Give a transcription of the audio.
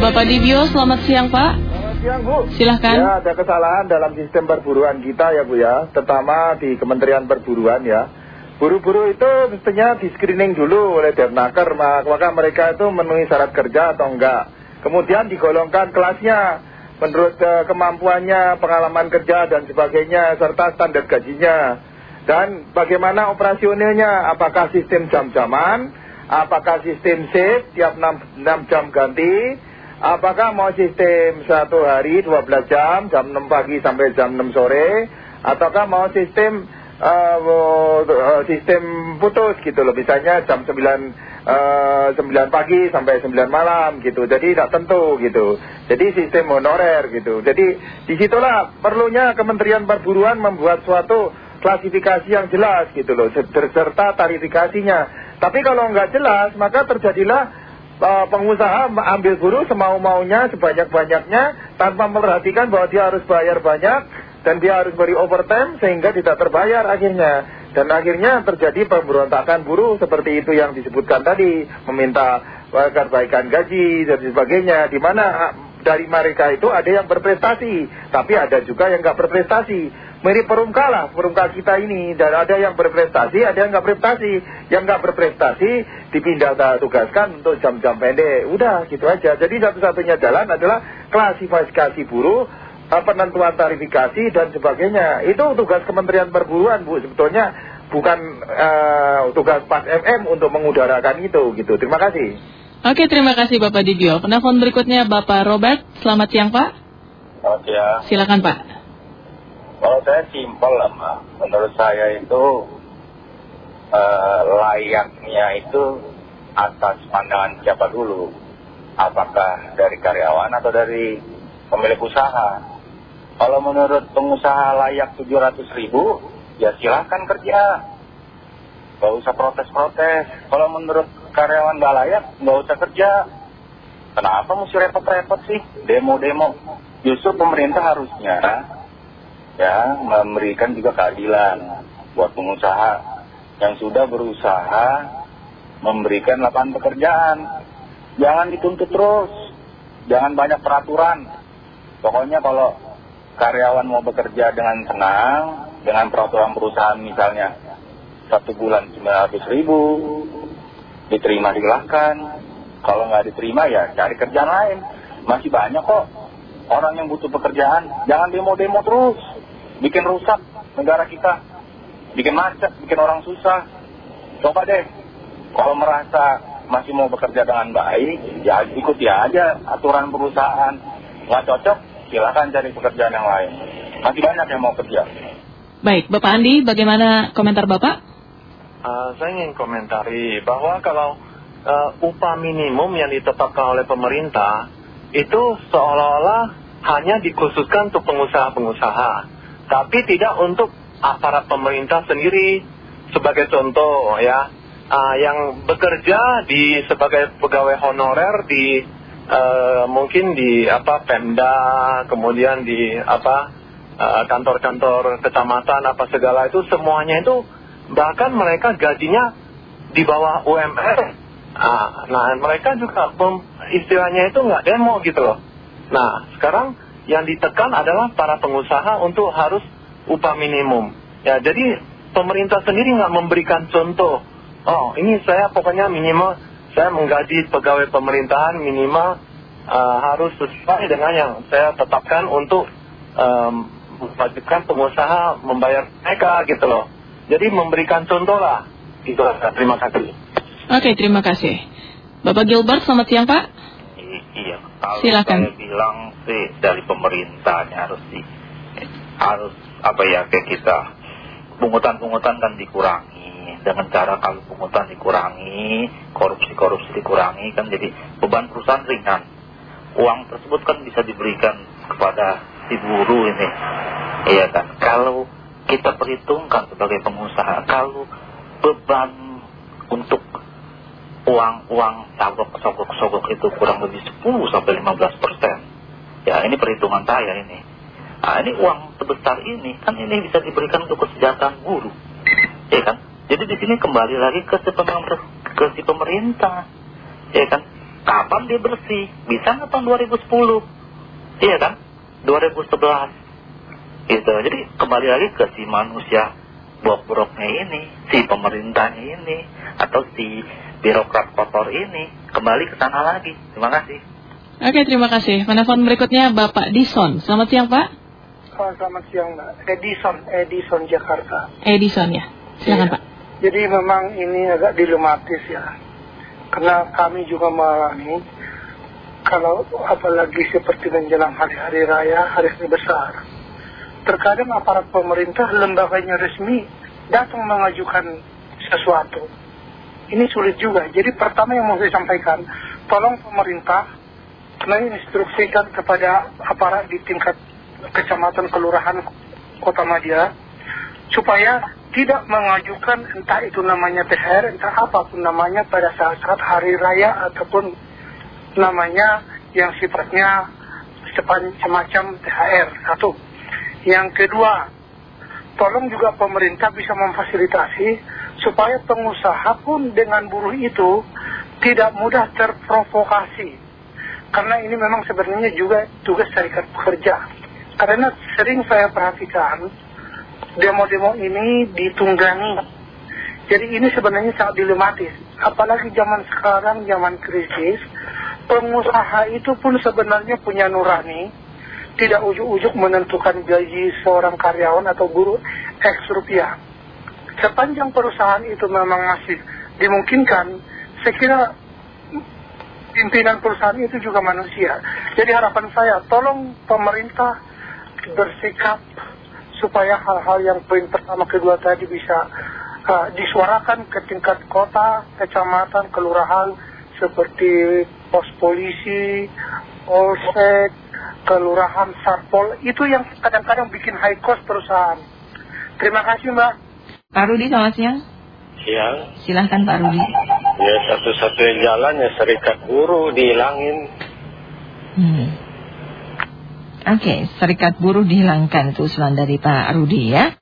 Bapak Dibio, selamat siang Pak. Selamat siang Bu. Silahkan. Ya ada kesalahan dalam sistem perburuan kita ya Bu ya, terutama di Kementerian Perburuan ya. Buru-buru itu mestinya di screening dulu oleh Dernaker, maka mereka itu memenuhi syarat kerja atau enggak. Kemudian digolongkan kelasnya menurut uh, kemampuannya, pengalaman kerja dan sebagainya, serta standar gajinya. Dan bagaimana operasionalnya, apakah sistem jam-jaman, apakah sistem shift tiap 6, 6 jam ganti, apakah mau sistem satu hari 12 jam, jam 6 pagi sampai jam 6 sore, ataukah mau sistem uh, sistem putus gitu loh, misalnya jam 9, uh, 9 pagi sampai 9 malam gitu, jadi tidak tentu gitu, jadi sistem honorer gitu, jadi di situlah perlunya Kementerian Perburuan membuat suatu klasifikasi yang jelas gitu loh, serta tarifikasinya. Tapi kalau nggak jelas, maka terjadilah uh, pengusaha ambil buruh semau-maunya, sebanyak-banyaknya, tanpa memperhatikan bahwa dia harus bayar banyak, dan dia harus beri overtime, sehingga tidak terbayar akhirnya. Dan akhirnya terjadi pemberontakan buruh seperti itu yang disebutkan tadi, meminta perbaikan gaji dan sebagainya, di mana dari mereka itu ada yang berprestasi, tapi ada juga yang nggak berprestasi mirip perumka lah, perumka kita ini. Dan ada yang berprestasi, ada yang nggak berprestasi. Yang nggak berprestasi dipindah tugaskan untuk jam-jam pendek. Udah gitu aja. Jadi satu-satunya jalan adalah klasifikasi buruh, eh, penentuan tarifikasi dan sebagainya. Itu tugas Kementerian Perburuan Bu. Sebetulnya bukan uh, tugas Pas MM untuk mengudarakan itu gitu. Terima kasih. Oke, terima kasih Bapak Dibio. Penelpon berikutnya Bapak Robert. Selamat siang Pak. Selamat siang. Silakan Pak. Kalau saya simpel lah, Mbak. Menurut saya itu uh, layaknya itu atas pandangan siapa dulu. Apakah dari karyawan atau dari pemilik usaha. Kalau menurut pengusaha layak 700 ribu, ya silahkan kerja. Gak usah protes-protes. Kalau menurut karyawan gak layak, gak usah kerja. Kenapa mesti repot-repot sih? Demo-demo. Justru pemerintah harusnya ya memberikan juga keadilan buat pengusaha yang sudah berusaha memberikan lapangan pekerjaan. Jangan dituntut terus, jangan banyak peraturan. Pokoknya kalau karyawan mau bekerja dengan tenang, dengan peraturan perusahaan misalnya satu bulan 900 ribu, diterima silahkan. Kalau nggak diterima ya cari kerjaan lain. Masih banyak kok orang yang butuh pekerjaan. Jangan demo-demo terus bikin rusak negara kita, bikin macet, bikin orang susah. Coba deh, kalau merasa masih mau bekerja dengan baik, ya ikuti aja aturan perusahaan. Nggak cocok, silakan cari pekerjaan yang lain. Masih banyak yang mau kerja. Baik, Bapak Andi, bagaimana komentar Bapak? Uh, saya ingin komentari bahwa kalau uh, upah minimum yang ditetapkan oleh pemerintah itu seolah-olah hanya dikhususkan untuk pengusaha-pengusaha tapi tidak untuk aparat pemerintah sendiri. Sebagai contoh ya uh, yang bekerja di sebagai pegawai honorer di mungkin di apa Pemda kemudian di apa kantor-kantor uh, kecamatan apa segala itu semuanya itu bahkan mereka gajinya di bawah UMR nah, nah mereka juga istilahnya itu nggak demo gitu loh nah sekarang yang ditekan adalah para pengusaha untuk harus upah minimum. Ya, jadi pemerintah sendiri nggak memberikan contoh. Oh, ini saya pokoknya minimal saya menggaji pegawai pemerintahan minimal uh, harus sesuai dengan yang saya tetapkan untuk um, pengusaha membayar mereka gitu loh. Jadi memberikan contoh lah. Itu Terima kasih. Oke, terima kasih. Bapak Gilbert, selamat siang Pak. iya, kalau Silakan. saya bilang sih dari pemerintahnya harus di, harus apa ya kayak kita pungutan-pungutan kan dikurangi dengan cara kalau pungutan dikurangi korupsi-korupsi dikurangi kan jadi beban perusahaan ringan uang tersebut kan bisa diberikan kepada si buruh ini iya kan kalau kita perhitungkan sebagai pengusaha kalau beban untuk uang-uang sogok-sogok itu kurang lebih 10 sampai 15 persen ya ini perhitungan saya ini Nah ini uang sebesar ini kan ini bisa diberikan untuk kesejahteraan guru, ya kan? Jadi di sini kembali lagi ke si pemerintah, ke si pemerintah, ya kan? Kapan dia bersih? Bisa nggak tahun 2010? Iya kan? 2011. Gitu. Jadi kembali lagi ke si manusia bobroknya ini, si pemerintahnya ini, atau si birokrat kotor ini. Kembali ke sana lagi. Terima kasih. Oke, terima kasih. Penelpon berikutnya Bapak Dison. Selamat siang, Pak. Oh, selamat siang, Mbak. Edison, Edison Jakarta. Edison ya. Silakan, Iya. Pak. Jadi memang ini agak dilematis ya. Karena kami juga mengalami kalau apalagi seperti menjelang hari-hari raya, hari-hari besar. Terkadang aparat pemerintah lembaganya resmi datang mengajukan sesuatu. Ini sulit juga. Jadi pertama yang mau saya sampaikan, tolong pemerintah menginstruksikan kepada aparat di tingkat kecamatan kelurahan kota Madia supaya tidak mengajukan entah itu namanya THR, entah apa pun namanya pada saat-saat hari raya ataupun namanya yang sifatnya semacam THR. Satu. Yang kedua, tolong juga pemerintah bisa memfasilitasi supaya pengusaha pun dengan buruh itu tidak mudah terprovokasi. Karena ini memang sebenarnya juga tugas serikat pekerja. Karena sering saya perhatikan demo-demo ini ditunggangi. Jadi ini sebenarnya sangat dilematis. Apalagi zaman sekarang, zaman krisis, pengusaha itu pun sebenarnya punya nurani. Tidak ujuk-ujuk menentukan gaji seorang karyawan atau buruh X rupiah. Sepanjang perusahaan itu memang masih dimungkinkan, saya kira pimpinan perusahaan itu juga manusia. Jadi harapan saya, tolong pemerintah bersikap supaya hal-hal yang poin pertama kedua tadi bisa uh, disuarakan ke tingkat kota, kecamatan, kelurahan seperti pos polisi, polsek, kelurahan, satpol itu yang kadang-kadang bikin high cost perusahaan. Terima kasih Mbak. Pak Rudi, selamat siang. Siang, Silahkan Pak Rudi. ya satu-satunya jalan ya serikat buruh dihilangin. Hmm. Oke, serikat buruh dihilangkan itu usulan dari Pak Rudi ya.